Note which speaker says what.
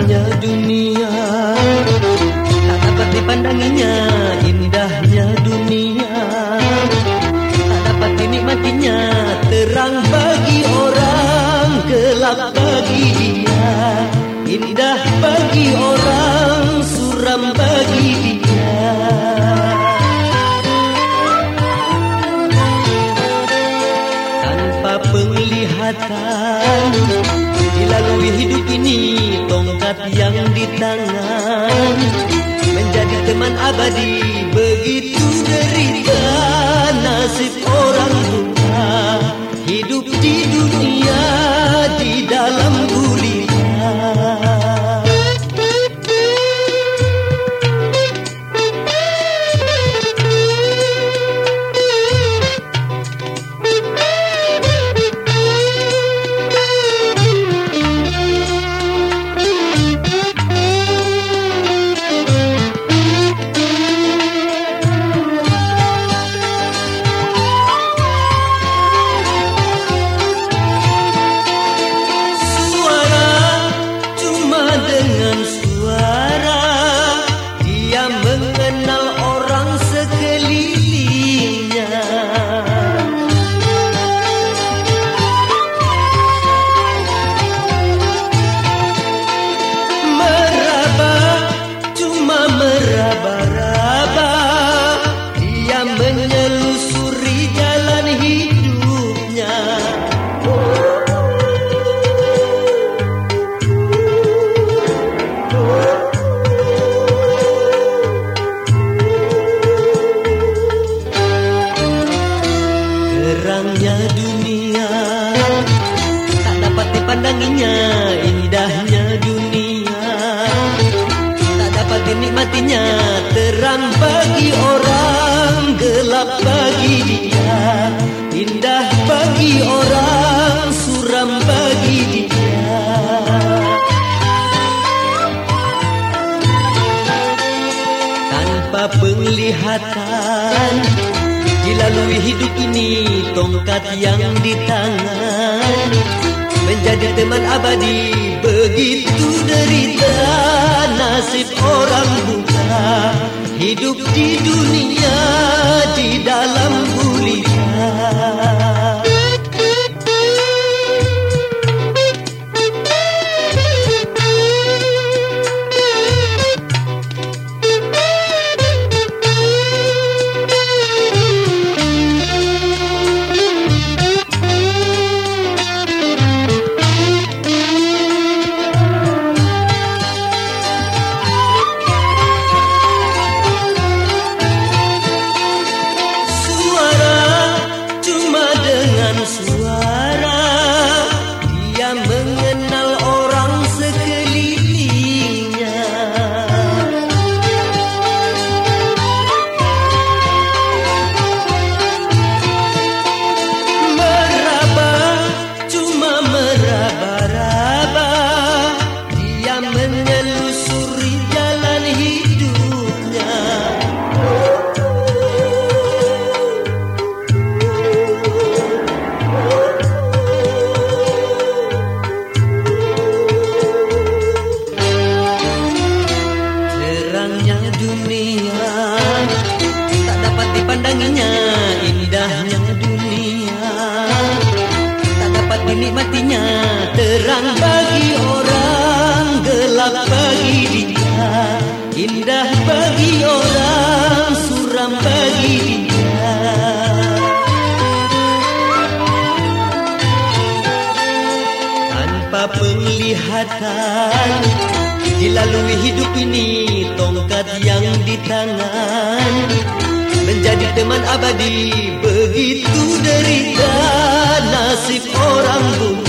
Speaker 1: Terangnya dunia. Tak dapat dipandanginya Indahnya dunia. Tak dapat dinikmatinya Terang bagi orang Gelap bagi dia. Indah bagi orang Suram bagi dia. Tanpa penglihatan Dilalui hidup ini teman abadi. Begitu derita Terangnya dunia. Tak dapat dipandanginya Indahnya dunia. Tak dapat dinikmatinya Terang bagi orang Gelap bagi dia. Indah bagi orang Suram bagi dia. Tanpa penglihatan Dilalui hidup ini Tongkat yang di tangan Menjadi teman abadi Begitu derita. Nasib orang buta Hidup di dunia Di dalam dunia. Tak dapat dipandanginya Indahnya dunia. Tak dapat dinikmatinya Terang bagi orang Gelap bagi dia. Indah bagi orang Suram bagi dia. Tanpa penglihatan Dilalui hidup ini Tongkat yang tangan. Menjadi teman abadi Begitu derita Nasib orang buta